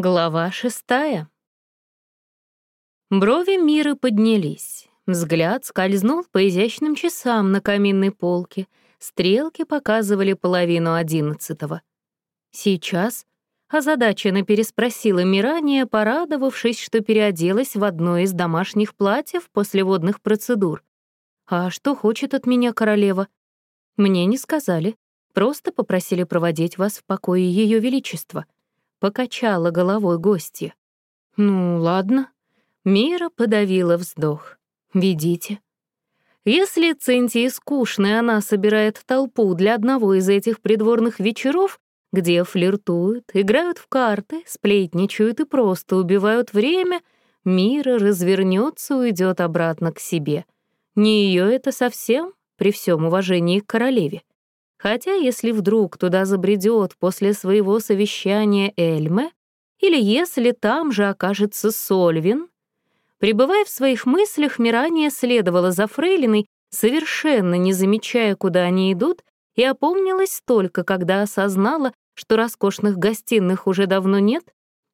Глава шестая. Брови Миры поднялись. Взгляд скользнул по изящным часам на каминной полке. Стрелки показывали половину одиннадцатого. «Сейчас?» — озадаченно переспросила Мирания, порадовавшись, что переоделась в одно из домашних платьев после водных процедур. «А что хочет от меня королева?» «Мне не сказали. Просто попросили проводить вас в покое Ее Величества», Покачала головой гостья. «Ну, ладно». Мира подавила вздох. «Ведите». Если Цинтии скучно, и она собирает толпу для одного из этих придворных вечеров, где флиртуют, играют в карты, сплетничают и просто убивают время, Мира развернется и уйдет обратно к себе. Не ее это совсем, при всем уважении к королеве. Хотя если вдруг туда забредет после своего совещания Эльме, или если там же окажется Сольвин, пребывая в своих мыслях, Мирания следовала за Фрейлиной, совершенно не замечая, куда они идут, и опомнилась только, когда осознала, что роскошных гостиных уже давно нет,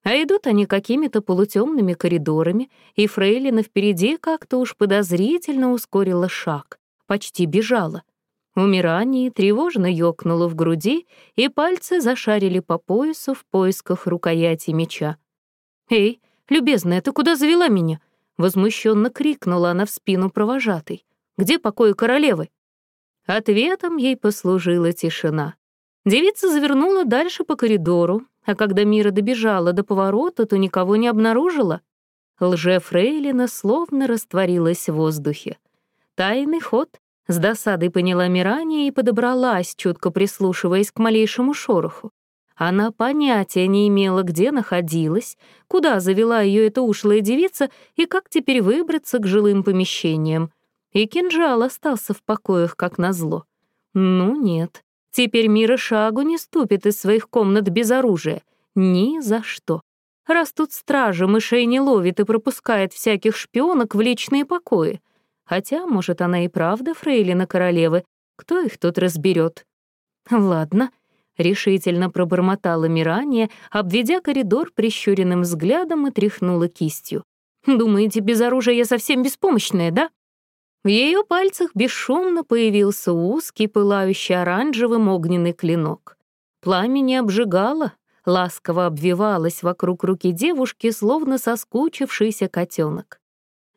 а идут они какими-то полутемными коридорами, и Фрейлина впереди как-то уж подозрительно ускорила шаг, почти бежала — Умирание тревожно ёкнуло в груди, и пальцы зашарили по поясу в поисках рукояти меча. «Эй, любезная, ты куда завела меня?» — возмущенно крикнула она в спину провожатой. «Где покои королевы?» Ответом ей послужила тишина. Девица завернула дальше по коридору, а когда Мира добежала до поворота, то никого не обнаружила. Лже-фрейлина словно растворилась в воздухе. Тайный ход с досадой поняла Мирания и подобралась, чутко прислушиваясь к малейшему шороху. Она понятия не имела, где находилась, куда завела ее эта ушлая девица и как теперь выбраться к жилым помещениям. И кинжал остался в покоях, как назло. Ну нет, теперь Мира шагу не ступит из своих комнат без оружия. Ни за что. Раз тут стража мышей не ловит и пропускает всяких шпионок в личные покои — Хотя, может, она и правда фрейлина королевы, кто их тут разберет? Ладно, решительно пробормотала Мирания, обведя коридор прищуренным взглядом и тряхнула кистью. «Думаете, без оружия я совсем беспомощная, да?» В ее пальцах бесшумно появился узкий, пылающий оранжевым огненный клинок. Пламя не обжигало, ласково обвивалось вокруг руки девушки, словно соскучившийся котенок.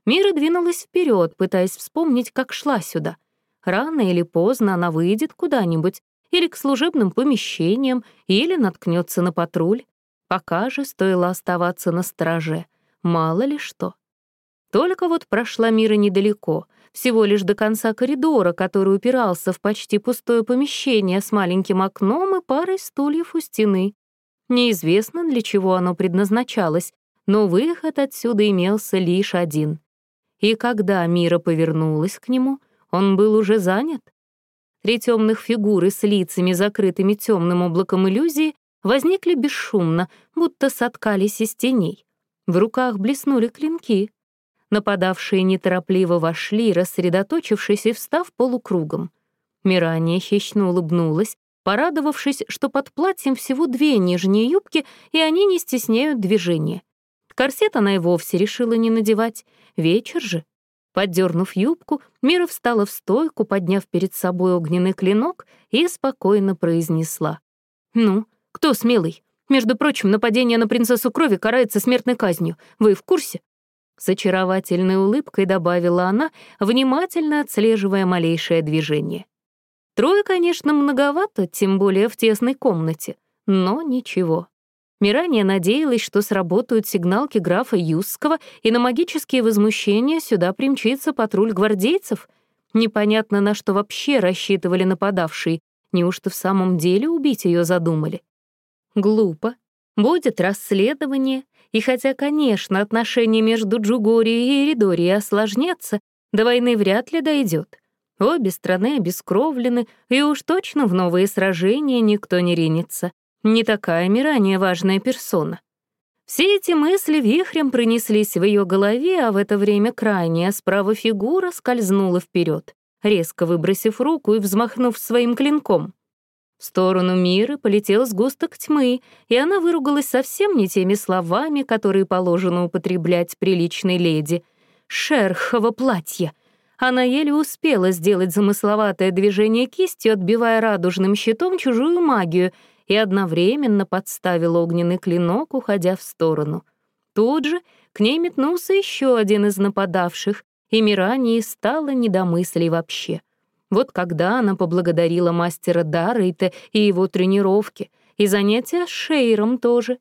Мира двинулась вперед, пытаясь вспомнить, как шла сюда. Рано или поздно она выйдет куда-нибудь, или к служебным помещениям, или наткнется на патруль. Пока же стоило оставаться на страже. Мало ли что. Только вот прошла Мира недалеко, всего лишь до конца коридора, который упирался в почти пустое помещение с маленьким окном и парой стульев у стены. Неизвестно, для чего оно предназначалось, но выход отсюда имелся лишь один и когда Мира повернулась к нему, он был уже занят. Три темных фигуры с лицами, закрытыми темным облаком иллюзии, возникли бесшумно, будто соткались из теней. В руках блеснули клинки. Нападавшие неторопливо вошли, рассредоточившись и встав полукругом. Мирания хищно улыбнулась, порадовавшись, что под платьем всего две нижние юбки, и они не стесняют движения. Корсет она и вовсе решила не надевать. Вечер же. Поддернув юбку, Мира встала в стойку, подняв перед собой огненный клинок и спокойно произнесла. «Ну, кто смелый? Между прочим, нападение на принцессу крови карается смертной казнью. Вы в курсе?» С очаровательной улыбкой добавила она, внимательно отслеживая малейшее движение. Трое, конечно, многовато, тем более в тесной комнате, но ничего. Мирания надеялась, что сработают сигналки графа Юсского, и на магические возмущения сюда примчится патруль гвардейцев. Непонятно, на что вообще рассчитывали нападавшие. Неужто в самом деле убить ее задумали? Глупо. Будет расследование, и хотя, конечно, отношения между Джугорией и Эридорией осложнятся, до войны вряд ли дойдет. Обе страны обескровлены, и уж точно в новые сражения никто не ринется. Не такая Мирания важная персона. Все эти мысли вихрем пронеслись в ее голове, а в это время крайняя справа фигура скользнула вперед, резко выбросив руку и взмахнув своим клинком. В сторону Миры полетел сгусток тьмы, и она выругалась совсем не теми словами, которые положено употреблять приличной леди. «Шерхово платье!» Она еле успела сделать замысловатое движение кистью, отбивая радужным щитом чужую магию, и одновременно подставила огненный клинок, уходя в сторону. Тут же к ней метнулся еще один из нападавших, и Мирании стало недомыслий вообще. Вот когда она поблагодарила мастера Даррейта и его тренировки, и занятия с Шейром тоже.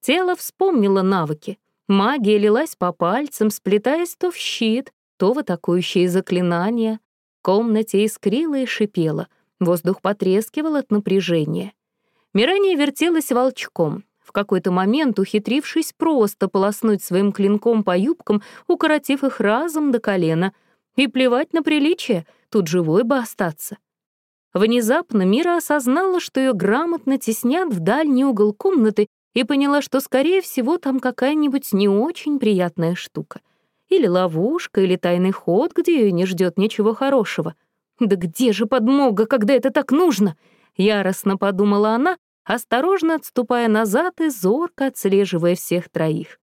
Тело вспомнило навыки. Магия лилась по пальцам, сплетаясь то в щит, то в атакующие заклинания. В комнате искрило и шипело, воздух потрескивал от напряжения. Мирания вертелась волчком, в какой-то момент ухитрившись просто полоснуть своим клинком по юбкам, укоротив их разом до колена. И плевать на приличие — тут живой бы остаться. Внезапно Мира осознала, что ее грамотно теснят в дальний угол комнаты и поняла, что, скорее всего, там какая-нибудь не очень приятная штука. Или ловушка, или тайный ход, где ее не ждет ничего хорошего. «Да где же подмога, когда это так нужно?» — яростно подумала она, осторожно отступая назад и зорко отслеживая всех троих.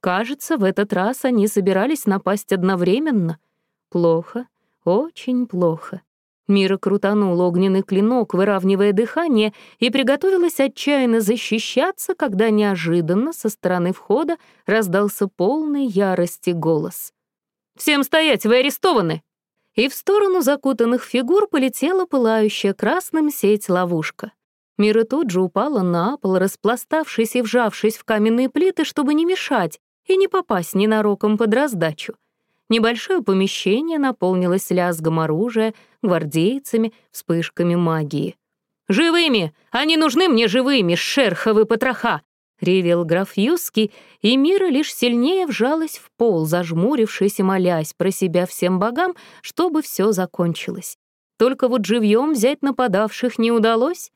Кажется, в этот раз они собирались напасть одновременно. Плохо, очень плохо. Мира крутанула огненный клинок, выравнивая дыхание, и приготовилась отчаянно защищаться, когда неожиданно со стороны входа раздался полный ярости голос. «Всем стоять, вы арестованы!» И в сторону закутанных фигур полетела пылающая красным сеть-ловушка. Мира тут же упала на пол, распластавшись и вжавшись в каменные плиты, чтобы не мешать и не попасть ненароком под раздачу. Небольшое помещение наполнилось лязгом оружия, гвардейцами, вспышками магии. «Живыми! Они нужны мне живыми, шерховы потроха!» — ревел граф Юский, и Мира лишь сильнее вжалась в пол, зажмурившись и молясь про себя всем богам, чтобы все закончилось. Только вот живьем взять нападавших не удалось.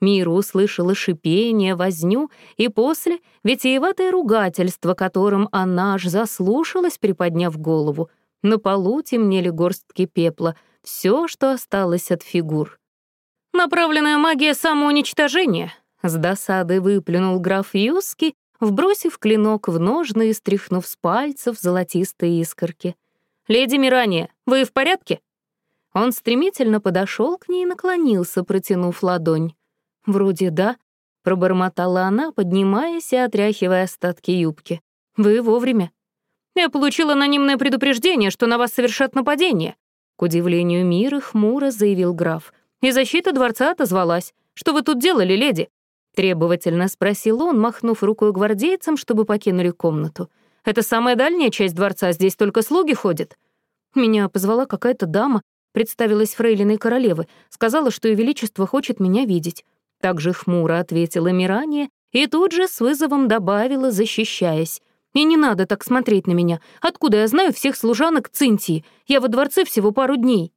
Мира услышала шипение, возню и после витиеватое ругательство, которым она аж заслушалась, приподняв голову. На полу темнели горстки пепла, все, что осталось от фигур. «Направленная магия самоуничтожения», — с досадой выплюнул граф Юски, вбросив клинок в ножны и стряхнув с пальцев золотистые искорки. «Леди Мирания, вы в порядке?» Он стремительно подошел к ней и наклонился, протянув ладонь. «Вроде да», — пробормотала она, поднимаясь и отряхивая остатки юбки. «Вы вовремя». «Я получила анонимное предупреждение, что на вас совершат нападение», — к удивлению мира хмуро заявил граф. «И защита дворца отозвалась. Что вы тут делали, леди?» Требовательно спросил он, махнув рукой гвардейцам, чтобы покинули комнату. «Это самая дальняя часть дворца, здесь только слуги ходят». Меня позвала какая-то дама, представилась фрейлиной королевы, сказала, что ее величество хочет меня видеть. Также хмуро ответила Мирания и тут же с вызовом добавила, защищаясь. «И не надо так смотреть на меня. Откуда я знаю всех служанок Цинтии? Я во дворце всего пару дней».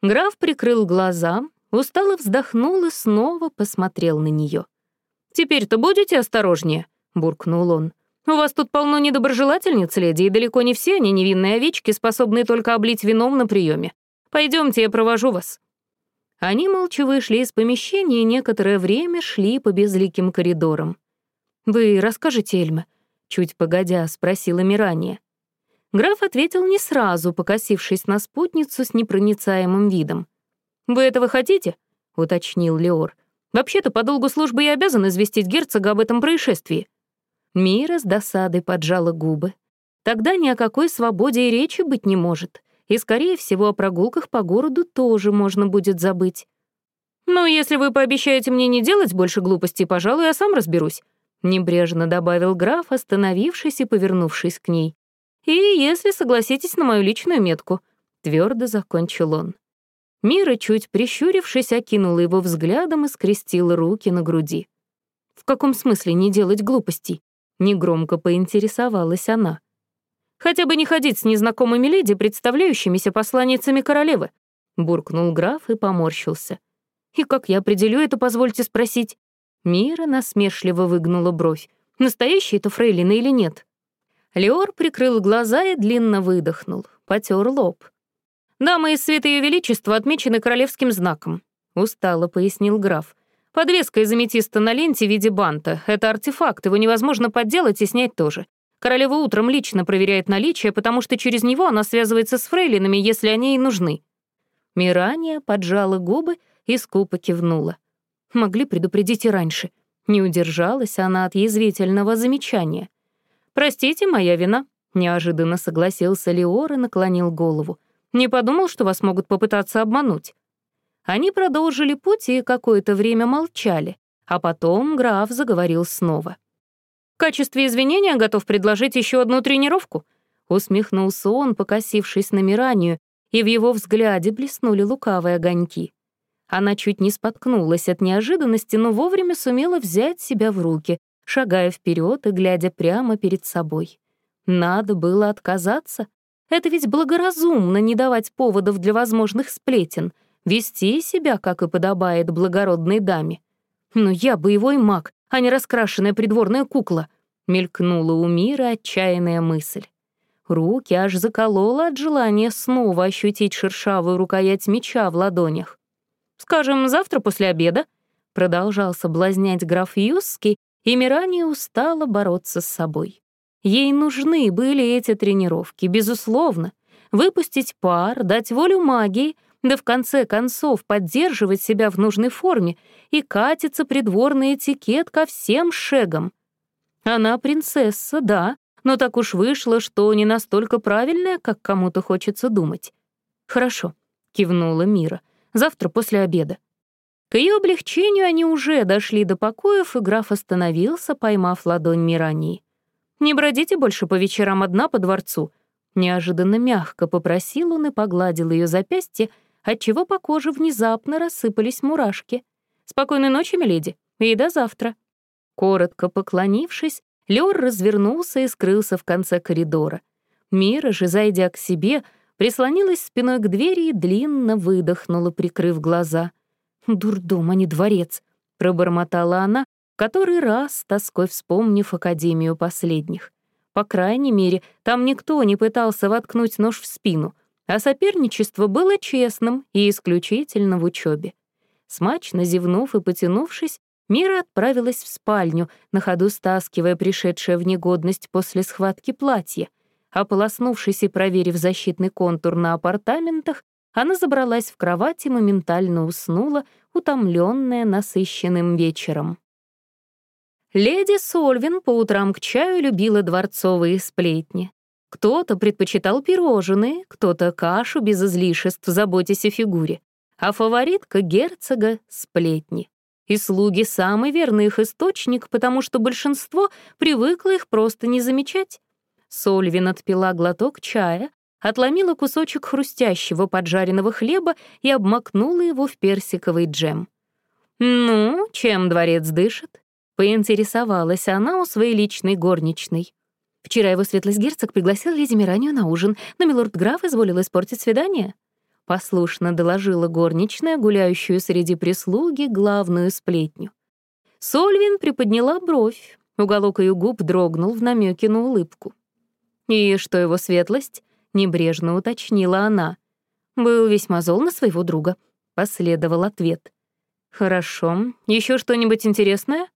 Граф прикрыл глаза, устало вздохнул и снова посмотрел на нее. «Теперь-то будете осторожнее?» — буркнул он. «У вас тут полно недоброжелательниц, леди, и далеко не все они невинные овечки, способные только облить вином на приеме. Пойдемте, я провожу вас». Они молча вышли из помещения и некоторое время шли по безликим коридорам. «Вы расскажете, Эльма?» — чуть погодя спросила Мирания. Граф ответил не сразу, покосившись на спутницу с непроницаемым видом. «Вы этого хотите?» — уточнил Леор. «Вообще-то по долгу службы я обязан известить герцога об этом происшествии». Мира с досадой поджала губы. Тогда ни о какой свободе и речи быть не может и, скорее всего, о прогулках по городу тоже можно будет забыть. «Ну, если вы пообещаете мне не делать больше глупостей, пожалуй, я сам разберусь», — небрежно добавил граф, остановившись и повернувшись к ней. «И если согласитесь на мою личную метку», — твердо закончил он. Мира, чуть прищурившись, окинула его взглядом и скрестила руки на груди. «В каком смысле не делать глупостей?» — негромко поинтересовалась она. Хотя бы не ходить с незнакомыми леди, представляющимися посланницами королевы», — буркнул граф и поморщился. «И как я определю это, позвольте спросить?» Мира насмешливо выгнула бровь. «Настоящий это фрейлина или нет?» Леор прикрыл глаза и длинно выдохнул, потер лоб. «Дамы из света Ее Величества отмечены королевским знаком», — устало пояснил граф. «Подвеска из аметиста на ленте в виде банта. Это артефакт, его невозможно подделать и снять тоже. Королева утром лично проверяет наличие, потому что через него она связывается с фрейлинами, если они ей нужны». Мирания поджала губы и скупо кивнула. Могли предупредить и раньше. Не удержалась она от язвительного замечания. «Простите, моя вина», — неожиданно согласился Леор и наклонил голову. «Не подумал, что вас могут попытаться обмануть». Они продолжили путь и какое-то время молчали, а потом граф заговорил снова. «В качестве извинения готов предложить еще одну тренировку», — усмехнулся он, покосившись на Миранию, и в его взгляде блеснули лукавые огоньки. Она чуть не споткнулась от неожиданности, но вовремя сумела взять себя в руки, шагая вперед и глядя прямо перед собой. Надо было отказаться. Это ведь благоразумно не давать поводов для возможных сплетен — вести себя, как и подобает благородной даме. Но я боевой маг, а не раскрашенная придворная кукла, мелькнула у мира отчаянная мысль. Руки аж заколола от желания снова ощутить шершавую рукоять меча в ладонях. «Скажем, завтра после обеда?» — продолжал соблазнять граф Юсский, и Мирания устала бороться с собой. Ей нужны были эти тренировки, безусловно. Выпустить пар, дать волю магии — да в конце концов поддерживать себя в нужной форме и катится придворный этикет ко всем шегам. Она принцесса, да, но так уж вышло, что не настолько правильная, как кому-то хочется думать. «Хорошо», — кивнула Мира, — «завтра после обеда». К ее облегчению они уже дошли до покоев, и граф остановился, поймав ладонь Мирании. «Не бродите больше по вечерам одна по дворцу», — неожиданно мягко попросил он и погладил ее запястье, отчего по коже внезапно рассыпались мурашки. «Спокойной ночи, миледи, и до завтра». Коротко поклонившись, Лёр развернулся и скрылся в конце коридора. Мира же, зайдя к себе, прислонилась спиной к двери и длинно выдохнула, прикрыв глаза. «Дурдом, а не дворец», — пробормотала она, который раз тоской вспомнив Академию последних. По крайней мере, там никто не пытался воткнуть нож в спину — а соперничество было честным и исключительно в учебе. Смачно зевнув и потянувшись, Мира отправилась в спальню, на ходу стаскивая пришедшее в негодность после схватки платье. Ополоснувшись и проверив защитный контур на апартаментах, она забралась в кровать и моментально уснула, утомленная насыщенным вечером. Леди Сольвин по утрам к чаю любила дворцовые сплетни. Кто-то предпочитал пирожные, кто-то кашу без излишеств, заботясь о фигуре, а фаворитка герцога — сплетни. И слуги — самый верный их источник, потому что большинство привыкло их просто не замечать. Сольвин отпила глоток чая, отломила кусочек хрустящего поджаренного хлеба и обмакнула его в персиковый джем. «Ну, чем дворец дышит?» — поинтересовалась она у своей личной горничной. Вчера его светлость герцог пригласил леди Миранию на ужин, но милорд-граф изволил испортить свидание. Послушно доложила горничная, гуляющую среди прислуги, главную сплетню. Сольвин приподняла бровь, уголок ее губ дрогнул в намеке на улыбку. «И что его светлость?» — небрежно уточнила она. «Был весьма зол на своего друга», — последовал ответ. «Хорошо. Еще что-нибудь интересное?»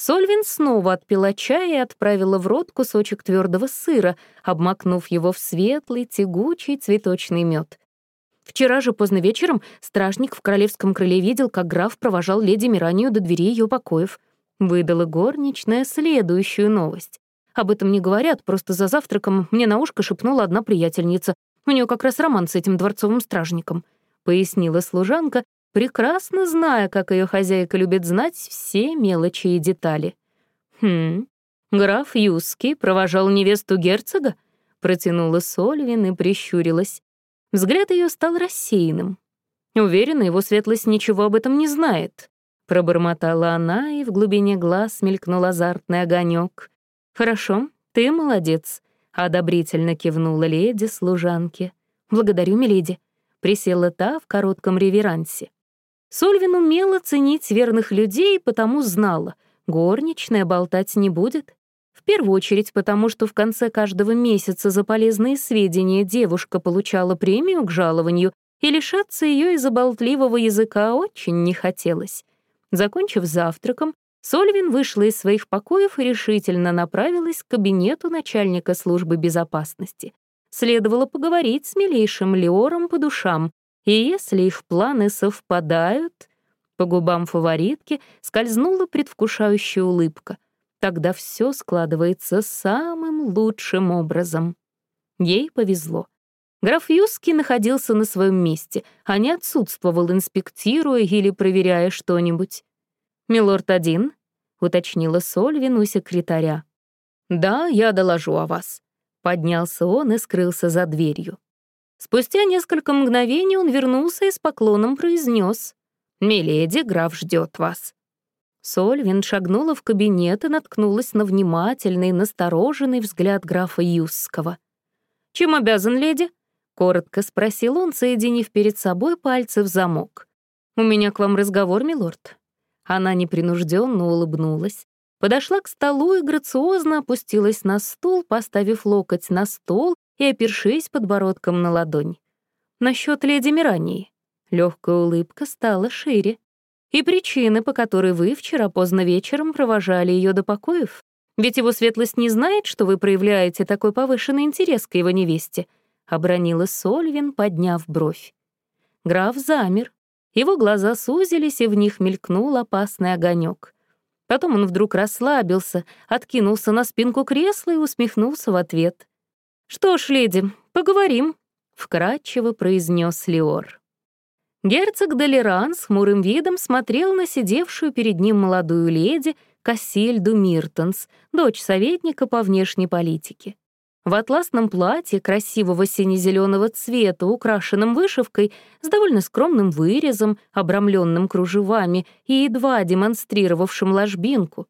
Сольвин снова отпила чая и отправила в рот кусочек твердого сыра, обмакнув его в светлый, тягучий цветочный мед. Вчера же поздно вечером стражник в королевском крыле видел, как граф провожал леди Миранию до двери ее покоев. Выдала горничная следующую новость. Об этом не говорят, просто за завтраком мне на ушко шепнула одна приятельница. У нее как раз роман с этим дворцовым стражником. Пояснила служанка прекрасно зная, как ее хозяйка любит знать все мелочи и детали. «Хм, граф Юский провожал невесту герцога?» Протянула Сольвин и прищурилась. Взгляд ее стал рассеянным. Уверена, его светлость ничего об этом не знает. Пробормотала она, и в глубине глаз мелькнул азартный огонек. «Хорошо, ты молодец», — одобрительно кивнула леди служанке. «Благодарю, миледи», — присела та в коротком реверансе. Сольвин умела ценить верных людей, потому знала, горничная болтать не будет. В первую очередь потому, что в конце каждого месяца за полезные сведения девушка получала премию к жалованию, и лишаться ее из-за болтливого языка очень не хотелось. Закончив завтраком, Сольвин вышла из своих покоев и решительно направилась к кабинету начальника службы безопасности. Следовало поговорить с милейшим Леором по душам, и если их планы совпадают... По губам фаворитки скользнула предвкушающая улыбка. Тогда все складывается самым лучшим образом. Ей повезло. Граф Юски находился на своем месте, а не отсутствовал, инспектируя или проверяя что-нибудь. «Милорд один?» — уточнила Сольвин у секретаря. «Да, я доложу о вас». Поднялся он и скрылся за дверью. Спустя несколько мгновений он вернулся и с поклоном произнес: «Миледи, граф ждет вас». Сольвин шагнула в кабинет и наткнулась на внимательный, настороженный взгляд графа Юсского. «Чем обязан, леди?» — коротко спросил он, соединив перед собой пальцы в замок. «У меня к вам разговор, милорд». Она непринужденно улыбнулась, подошла к столу и грациозно опустилась на стул, поставив локоть на стол и опершись подбородком на ладонь. Насчет леди Мирании. Легкая улыбка стала шире. И причины, по которой вы вчера поздно вечером провожали ее до покоев. Ведь его светлость не знает, что вы проявляете такой повышенный интерес к его невесте, обронила Сольвин, подняв бровь. Граф замер. Его глаза сузились, и в них мелькнул опасный огонек. Потом он вдруг расслабился, откинулся на спинку кресла и усмехнулся в ответ. «Что ж, леди, поговорим», — вкратчиво произнес Леор. Герцог Делеран с хмурым видом смотрел на сидевшую перед ним молодую леди Кассильду Миртонс, дочь советника по внешней политике. В атласном платье красивого сине-зеленого цвета, украшенном вышивкой, с довольно скромным вырезом, обрамленным кружевами и едва демонстрировавшим ложбинку,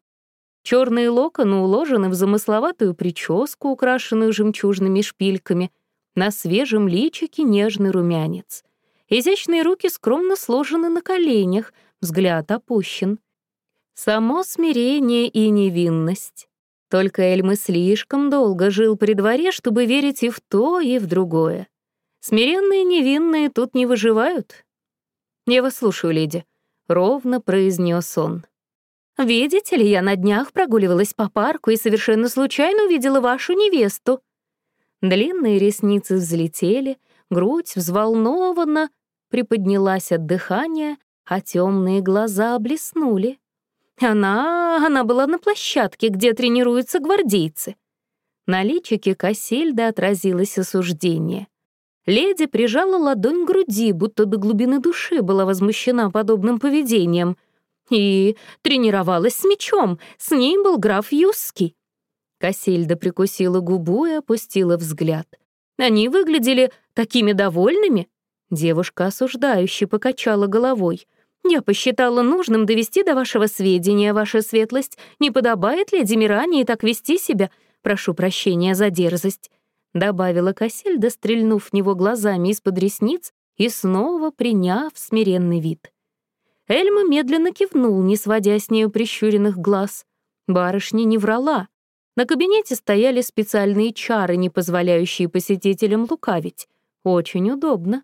Черные локоны уложены в замысловатую прическу, украшенную жемчужными шпильками. На свежем личике нежный румянец. Изящные руки скромно сложены на коленях, взгляд опущен. Само смирение и невинность. Только Эльмы слишком долго жил при дворе, чтобы верить и в то, и в другое. Смиренные невинные тут не выживают. «Я вас слушаю, леди», — ровно произнес он. Видите ли, я на днях прогуливалась по парку и совершенно случайно увидела вашу невесту». Длинные ресницы взлетели, грудь взволнованно приподнялась от дыхания, а темные глаза блеснули. Она... она была на площадке, где тренируются гвардейцы. На личике Кассельда отразилось осуждение. Леди прижала ладонь к груди, будто до глубины души была возмущена подобным поведением — и тренировалась с мечом. С ней был граф Юсский. Кассильда прикусила губу и опустила взгляд. Они выглядели такими довольными. Девушка осуждающе покачала головой. «Я посчитала нужным довести до вашего сведения, ваша светлость. Не подобает леди Мирании так вести себя? Прошу прощения за дерзость», — добавила Кассельда, стрельнув в него глазами из-под ресниц и снова приняв смиренный вид. Эльма медленно кивнул, не сводя с нею прищуренных глаз. Барышня не врала. На кабинете стояли специальные чары, не позволяющие посетителям лукавить. Очень удобно.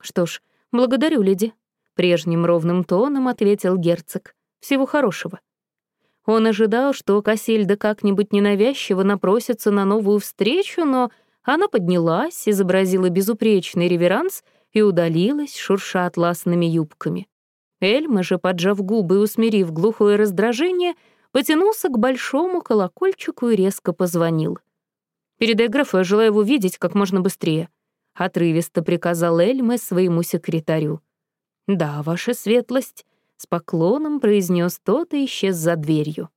«Что ж, благодарю, леди», — прежним ровным тоном ответил герцог. «Всего хорошего». Он ожидал, что Кассильда как-нибудь ненавязчиво напросится на новую встречу, но она поднялась, изобразила безупречный реверанс и удалилась, шурша атласными юбками. Эльма же, поджав губы и усмирив глухое раздражение, потянулся к большому колокольчику и резко позвонил. «Передай графу, я желаю его видеть как можно быстрее», — отрывисто приказал Эльме своему секретарю. «Да, ваша светлость», — с поклоном произнес тот и исчез за дверью.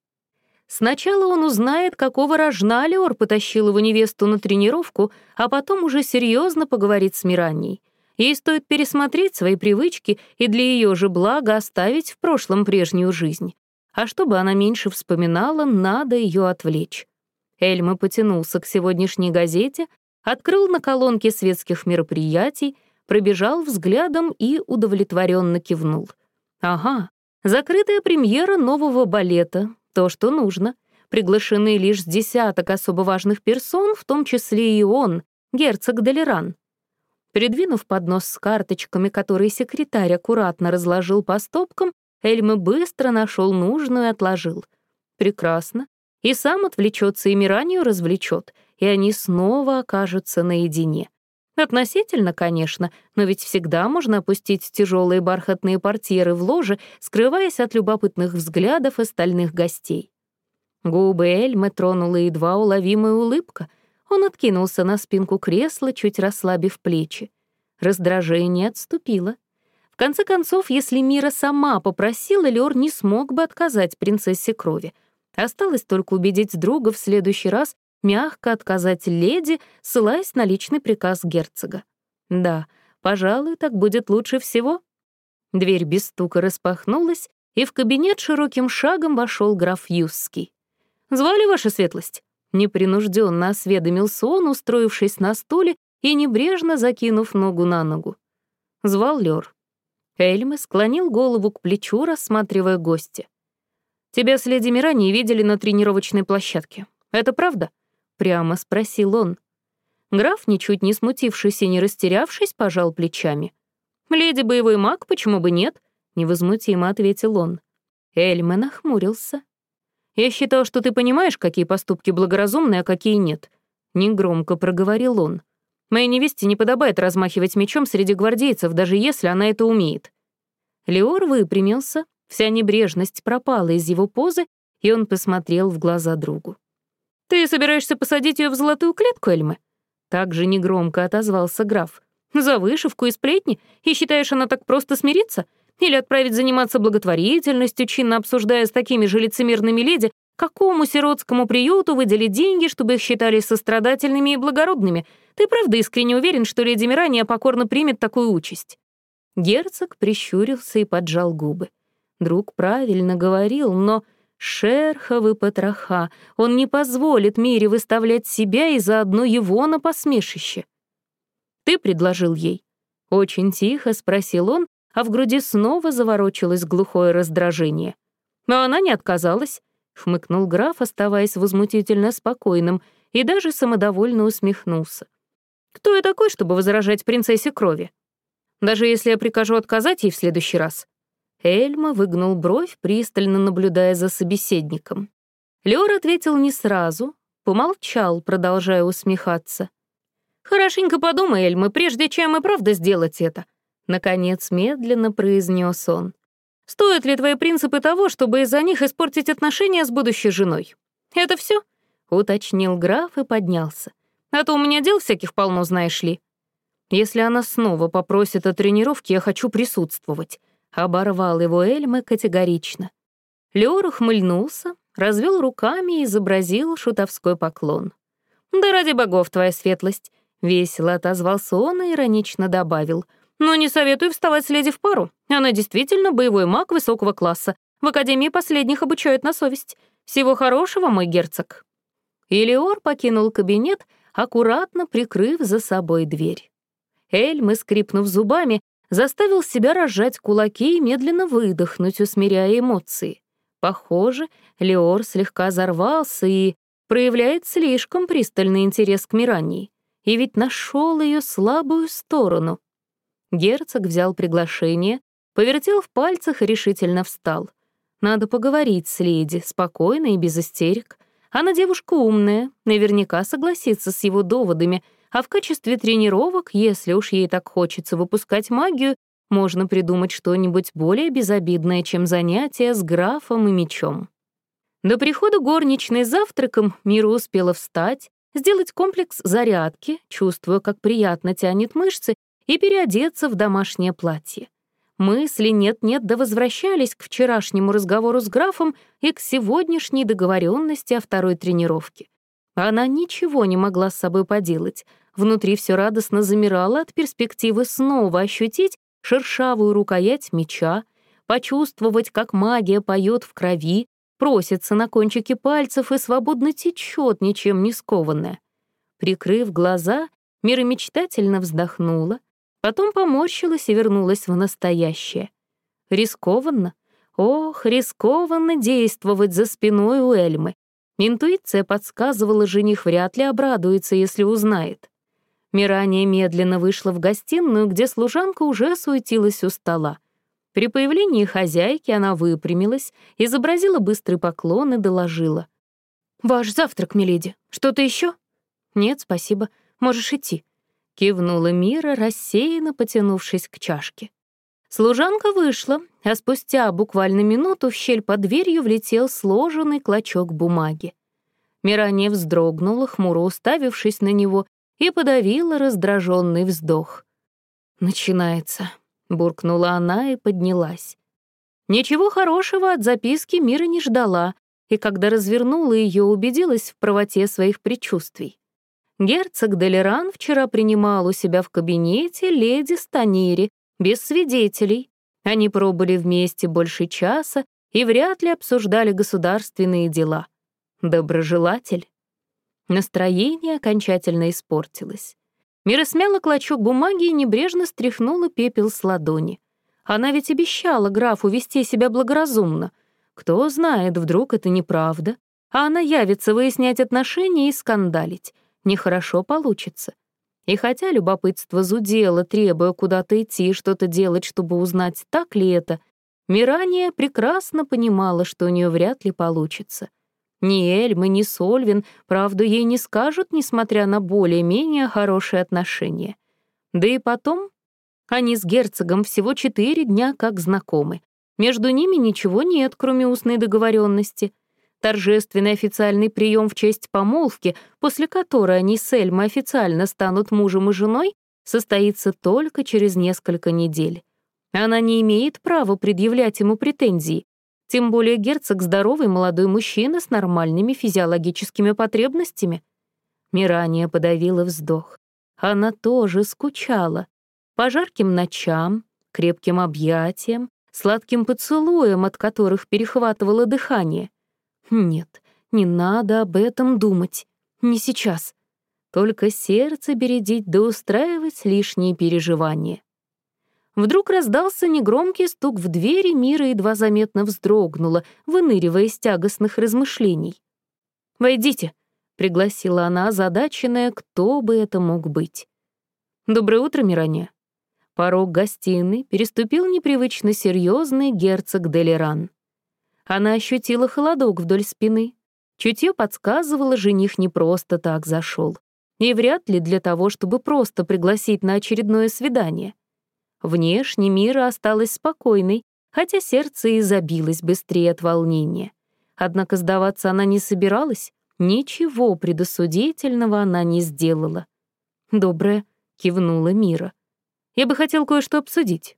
Сначала он узнает, какого рожна Леор потащил его невесту на тренировку, а потом уже серьезно поговорит с Мираней. Ей стоит пересмотреть свои привычки и для ее же блага оставить в прошлом прежнюю жизнь. А чтобы она меньше вспоминала, надо ее отвлечь. Эльма потянулся к сегодняшней газете, открыл на колонке светских мероприятий, пробежал взглядом и удовлетворенно кивнул. Ага, закрытая премьера нового балета, то, что нужно. Приглашены лишь десяток особо важных персон, в том числе и он, герцог Делеран. Придвинув поднос с карточками, которые секретарь аккуратно разложил по стопкам, Эльмы быстро нашел нужную и отложил. Прекрасно. И сам отвлечется, и Миранию развлечет, и они снова окажутся наедине. Относительно, конечно, но ведь всегда можно опустить тяжелые бархатные портьеры в ложе, скрываясь от любопытных взглядов остальных гостей. Губы Эльмы тронула едва уловимая улыбка. Он откинулся на спинку кресла, чуть расслабив плечи. Раздражение отступило. В конце концов, если Мира сама попросила, Леор не смог бы отказать принцессе крови. Осталось только убедить друга в следующий раз мягко отказать леди, ссылаясь на личный приказ герцога. Да, пожалуй, так будет лучше всего. Дверь без стука распахнулась, и в кабинет широким шагом вошел граф Юсский. «Звали ваша светлость?» Непринужденно осведомился он, устроившись на стуле и небрежно закинув ногу на ногу. Звал Лёр. Эльме склонил голову к плечу, рассматривая гостя. «Тебя с леди Мирани видели на тренировочной площадке. Это правда?» — прямо спросил он. Граф, ничуть не смутившись и не растерявшись, пожал плечами. «Леди боевой маг, почему бы нет?» — невозмутимо ответил он. Эльме нахмурился. «Я считал, что ты понимаешь, какие поступки благоразумны, а какие нет», — негромко проговорил он. «Моей невесте не подобает размахивать мечом среди гвардейцев, даже если она это умеет». Леор выпрямился, вся небрежность пропала из его позы, и он посмотрел в глаза другу. «Ты собираешься посадить ее в золотую клетку, Эльмы?» Так же негромко отозвался граф. «За вышивку и сплетни? И считаешь, она так просто смирится? Или отправить заниматься благотворительностью, чинно обсуждая с такими же лицемерными леди, какому сиротскому приюту выделить деньги, чтобы их считали сострадательными и благородными? Ты правда искренне уверен, что леди Мирания покорно примет такую участь?» Герцог прищурился и поджал губы. Друг правильно говорил, но шерховы потроха, он не позволит Мире выставлять себя и заодно его на посмешище. «Ты предложил ей?» Очень тихо спросил он, а в груди снова заворочилось глухое раздражение. Но она не отказалась, хмыкнул граф, оставаясь возмутительно спокойным, и даже самодовольно усмехнулся. «Кто я такой, чтобы возражать принцессе крови? Даже если я прикажу отказать ей в следующий раз». Эльма выгнул бровь, пристально наблюдая за собеседником. Леор ответил не сразу, помолчал, продолжая усмехаться. «Хорошенько подумай, Эльма, прежде чем и правда сделать это. Наконец, медленно произнес он. «Стоят ли твои принципы того, чтобы из-за них испортить отношения с будущей женой?» «Это все? уточнил граф и поднялся. «А то у меня дел всяких полно, знаешь ли». «Если она снова попросит о тренировке, я хочу присутствовать», — оборвал его Эльмы категорично. Леор ухмыльнулся, развел руками и изобразил шутовской поклон. «Да ради богов, твоя светлость!» — весело отозвался он и иронично добавил — но не советую вставать с леди в пару. Она действительно боевой маг высокого класса. В Академии последних обучают на совесть. Всего хорошего, мой герцог». Илиор покинул кабинет, аккуратно прикрыв за собой дверь. Эльм, скрипнув зубами, заставил себя разжать кулаки и медленно выдохнуть, усмиряя эмоции. Похоже, Леор слегка взорвался и проявляет слишком пристальный интерес к Мирании. И ведь нашел ее слабую сторону. Герцог взял приглашение, повертел в пальцах и решительно встал. Надо поговорить с леди, спокойно и без истерик. Она девушка умная, наверняка согласится с его доводами, а в качестве тренировок, если уж ей так хочется выпускать магию, можно придумать что-нибудь более безобидное, чем занятие с графом и мечом. До прихода горничной завтраком Мира успела встать, сделать комплекс зарядки, чувствуя, как приятно тянет мышцы, и переодеться в домашнее платье. Мысли нет-нет да возвращались к вчерашнему разговору с графом и к сегодняшней договоренности о второй тренировке. Она ничего не могла с собой поделать. Внутри все радостно замирало от перспективы снова ощутить шершавую рукоять меча, почувствовать, как магия поет в крови, просится на кончике пальцев и свободно течет, ничем не скованная. Прикрыв глаза, Мира мечтательно вздохнула, Потом поморщилась и вернулась в настоящее. Рискованно. Ох, рискованно действовать за спиной у Эльмы. Интуиция подсказывала, жених вряд ли обрадуется, если узнает. Мирания медленно вышла в гостиную, где служанка уже суетилась у стола. При появлении хозяйки она выпрямилась, изобразила быстрый поклон и доложила. «Ваш завтрак, миледи. Что-то еще? «Нет, спасибо. Можешь идти», — кивнула Мира, рассеянно потянувшись к чашке. Служанка вышла, а спустя буквально минуту в щель под дверью влетел сложенный клочок бумаги. Мирания вздрогнула, хмуро уставившись на него, и подавила раздраженный вздох. «Начинается», — буркнула она и поднялась. Ничего хорошего от записки Мира не ждала, и когда развернула ее, убедилась в правоте своих предчувствий. Герцог Делеран вчера принимал у себя в кабинете леди Станири, без свидетелей. Они пробыли вместе больше часа и вряд ли обсуждали государственные дела. Доброжелатель. Настроение окончательно испортилось. Мира смяла клочок бумаги и небрежно стряхнула пепел с ладони. Она ведь обещала графу вести себя благоразумно. Кто знает, вдруг это неправда, а она явится выяснять отношения и скандалить. Нехорошо получится. И хотя любопытство зудело, требуя куда-то идти что-то делать, чтобы узнать, так ли это, Мирания прекрасно понимала, что у нее вряд ли получится. Ни Эльма, ни Сольвин правду ей не скажут, несмотря на более-менее хорошие отношения. Да и потом, они с герцогом всего четыре дня как знакомы. Между ними ничего нет, кроме устной договоренности. Торжественный официальный прием в честь помолвки, после которой они с Эльмой официально станут мужем и женой, состоится только через несколько недель. Она не имеет права предъявлять ему претензии, тем более герцог — здоровый молодой мужчина с нормальными физиологическими потребностями. Мирания подавила вздох. Она тоже скучала. По жарким ночам, крепким объятиям, сладким поцелуем, от которых перехватывало дыхание — нет, не надо об этом думать. Не сейчас. Только сердце бередить да устраивать лишние переживания. Вдруг раздался негромкий стук в двери, Мира едва заметно вздрогнула, выныривая из тягостных размышлений. «Войдите», — пригласила она, озадаченная, кто бы это мог быть. «Доброе утро, Миране». Порог гостиной переступил непривычно серьезный герцог Делеран. Она ощутила холодок вдоль спины. Чутье подсказывало, жених не просто так зашел. И вряд ли для того, чтобы просто пригласить на очередное свидание. Внешне Мира осталась спокойной, хотя сердце и забилось быстрее от волнения. Однако сдаваться она не собиралась, ничего предосудительного она не сделала. «Доброе», — кивнула Мира. «Я бы хотел кое-что обсудить».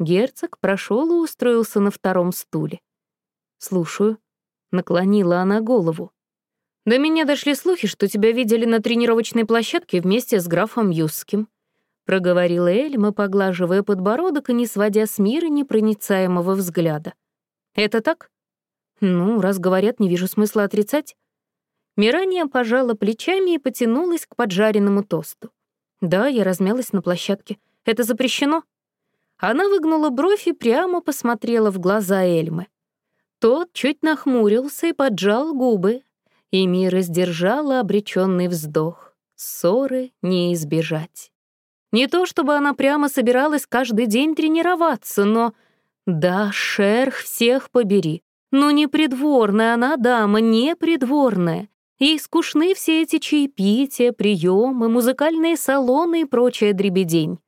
Герцог прошел и устроился на втором стуле. «Слушаю». Наклонила она голову. «До меня дошли слухи, что тебя видели на тренировочной площадке вместе с графом Юсским», проговорила Эльма, поглаживая подбородок и не сводя с мира непроницаемого взгляда. «Это так?» «Ну, раз говорят, не вижу смысла отрицать». Мирания пожала плечами и потянулась к поджаренному тосту. «Да, я размялась на площадке. Это запрещено?» Она выгнула бровь и прямо посмотрела в глаза Эльмы. Тот чуть нахмурился и поджал губы, и Мира сдержала обреченный вздох. Ссоры не избежать. Не то чтобы она прямо собиралась каждый день тренироваться, но... Да, шерх всех побери. Но не придворная она дама, не придворная. Ей скучны все эти чаепития, приемы, музыкальные салоны и прочая дребедень.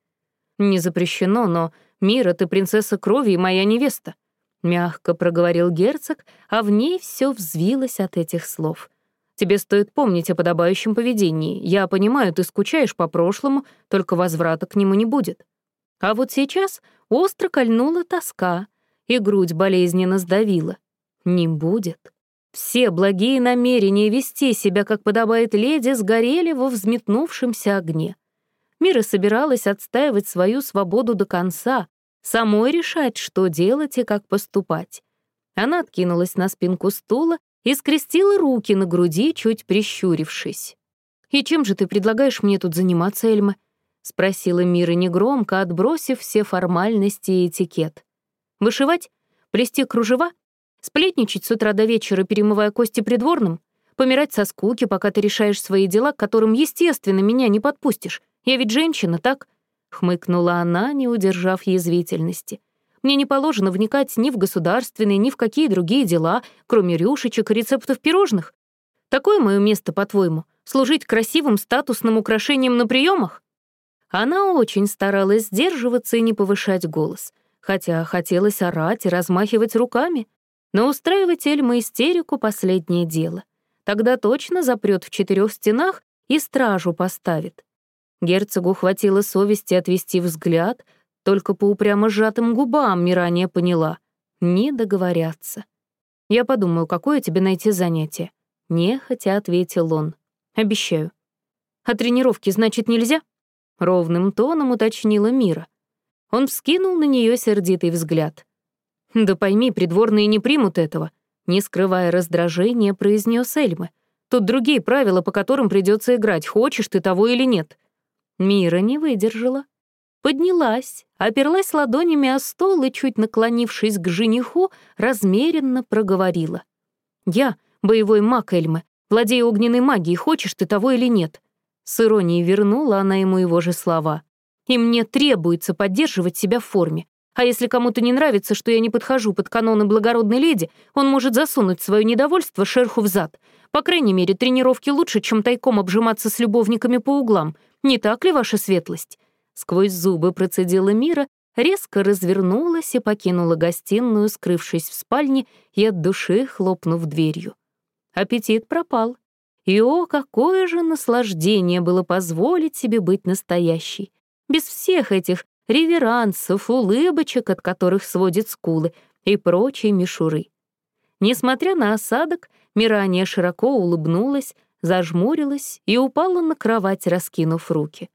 Не запрещено, но Мира, ты принцесса крови и моя невеста. Мягко проговорил герцог, а в ней все взвилось от этих слов. «Тебе стоит помнить о подобающем поведении. Я понимаю, ты скучаешь по прошлому, только возврата к нему не будет». А вот сейчас остро кольнула тоска, и грудь болезненно сдавила. «Не будет». Все благие намерения вести себя, как подобает леди, сгорели во взметнувшемся огне. Мира собиралась отстаивать свою свободу до конца, самой решать, что делать и как поступать. Она откинулась на спинку стула и скрестила руки на груди, чуть прищурившись. «И чем же ты предлагаешь мне тут заниматься, Эльма?» — спросила Мира негромко, отбросив все формальности и этикет. «Вышивать? Плести кружева? Сплетничать с утра до вечера, перемывая кости придворным? Помирать со скуки, пока ты решаешь свои дела, к которым, естественно, меня не подпустишь? Я ведь женщина, так?» — хмыкнула она, не удержав язвительности. «Мне не положено вникать ни в государственные, ни в какие другие дела, кроме рюшечек и рецептов пирожных. Такое мое место, по-твоему, служить красивым статусным украшением на приемах? Она очень старалась сдерживаться и не повышать голос, хотя хотелось орать и размахивать руками. Но устраивать Эльма истерику — последнее дело. Тогда точно запрет в четырех стенах и стражу поставит. Герцогу хватило совести отвести взгляд, только по упрямо сжатым губам Мирания поняла — не договорятся. «Я подумаю, какое тебе найти занятие?» Нехотя ответил он. «Обещаю». «А тренировки, значит, нельзя?» Ровным тоном уточнила Мира. Он вскинул на нее сердитый взгляд. «Да пойми, придворные не примут этого», не скрывая раздражения, произнес Эльмы. «Тут другие правила, по которым придется играть, хочешь ты того или нет». Мира не выдержала. Поднялась, оперлась ладонями о стол и, чуть наклонившись к жениху, размеренно проговорила. «Я — боевой маг Эльмы, владею огненной магией, хочешь ты того или нет?» С иронией вернула она ему его же слова. «И мне требуется поддерживать себя в форме. А если кому-то не нравится, что я не подхожу под каноны благородной леди, он может засунуть свое недовольство шерху в зад. По крайней мере, тренировки лучше, чем тайком обжиматься с любовниками по углам. Не так ли, ваша светлость?» Сквозь зубы процедила Мира, резко развернулась и покинула гостиную, скрывшись в спальне и от души хлопнув дверью. Аппетит пропал. И о, какое же наслаждение было позволить себе быть настоящей. Без всех этих реверансов, улыбочек, от которых сводит скулы, и прочей мишуры. Несмотря на осадок, Мирания широко улыбнулась, зажмурилась и упала на кровать, раскинув руки.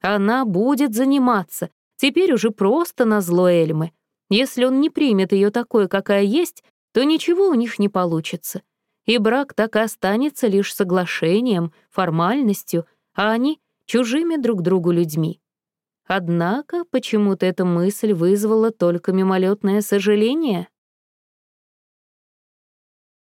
Она будет заниматься, теперь уже просто на зло Эльмы. Если он не примет ее такой, какая есть, то ничего у них не получится и брак так и останется лишь соглашением, формальностью, а они — чужими друг другу людьми. Однако почему-то эта мысль вызвала только мимолетное сожаление.